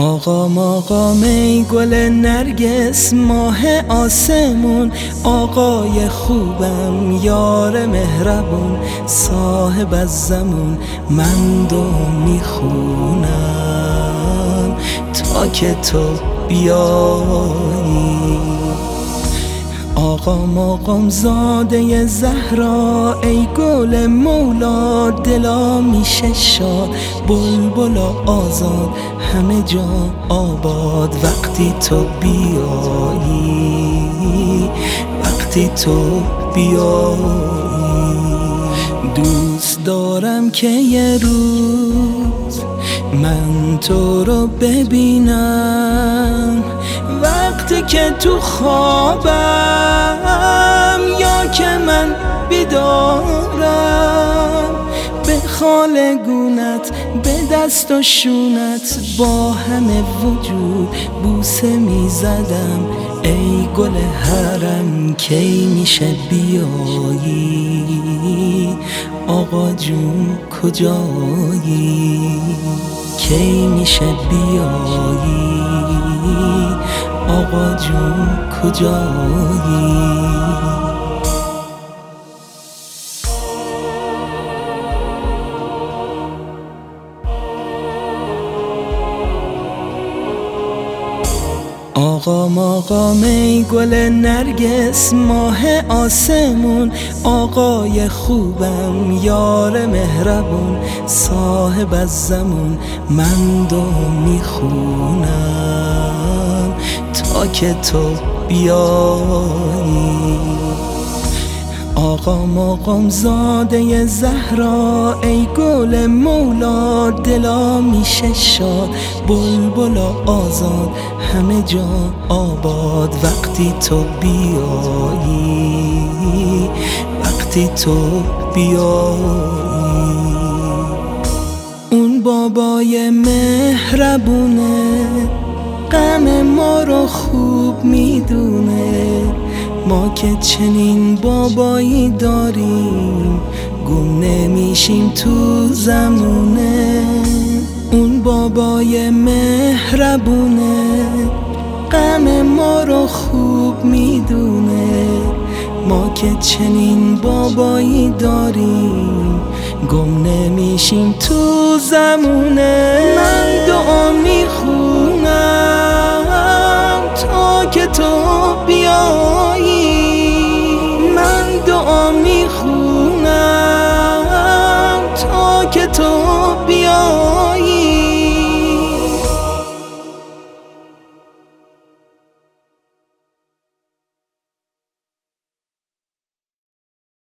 آقا مقام ای گل نرگس ماه آسمون. آقای خوبم یار مهربون صاحب از زمون. من دو می‌خونم تا که تو بیایی. آقا مقام زاده زهرا ای گل مولا دلا میشه شاد بلبل آزاد همه جا آباد. وقتی تو بیایی وقتی تو بیایی. دوست دارم که یه روز من تو رو ببینم. وقتی که تو خوابم یا که من بیدارم. به خالگونت به دست و شونت با همه وجود بوسه می‌زدم. ای گل حرم کی میشه بیایی؟ آقا جون کجایی؟ کی میشه بیایی؟ آقا جون کجایی؟ آقا ای گل نرگس ماه آسمون. آقای خوبم یار مهربون. صاحب از زمون من دو می‌خونم. تا که تو بیایی. آقا مقام زاده زهرا ای گل مولا دلا میشه شاد بلبل آزاد همه جا آباد. وقتی تو بیایی وقتی تو بیایی. اون بابای مهربونه غم ما رو خوب می‌دونه. ما که چنین بابایی داریم گم نمیشیم تو زمونه. اون بابای مهربونه. غم ما رو خوب می‌دونه. ما که چنین بابایی داریم گم نمیشیم تو زمونه. من دعا می‌خونم. بیایی من دعا می‌خونم تا که تو بیایی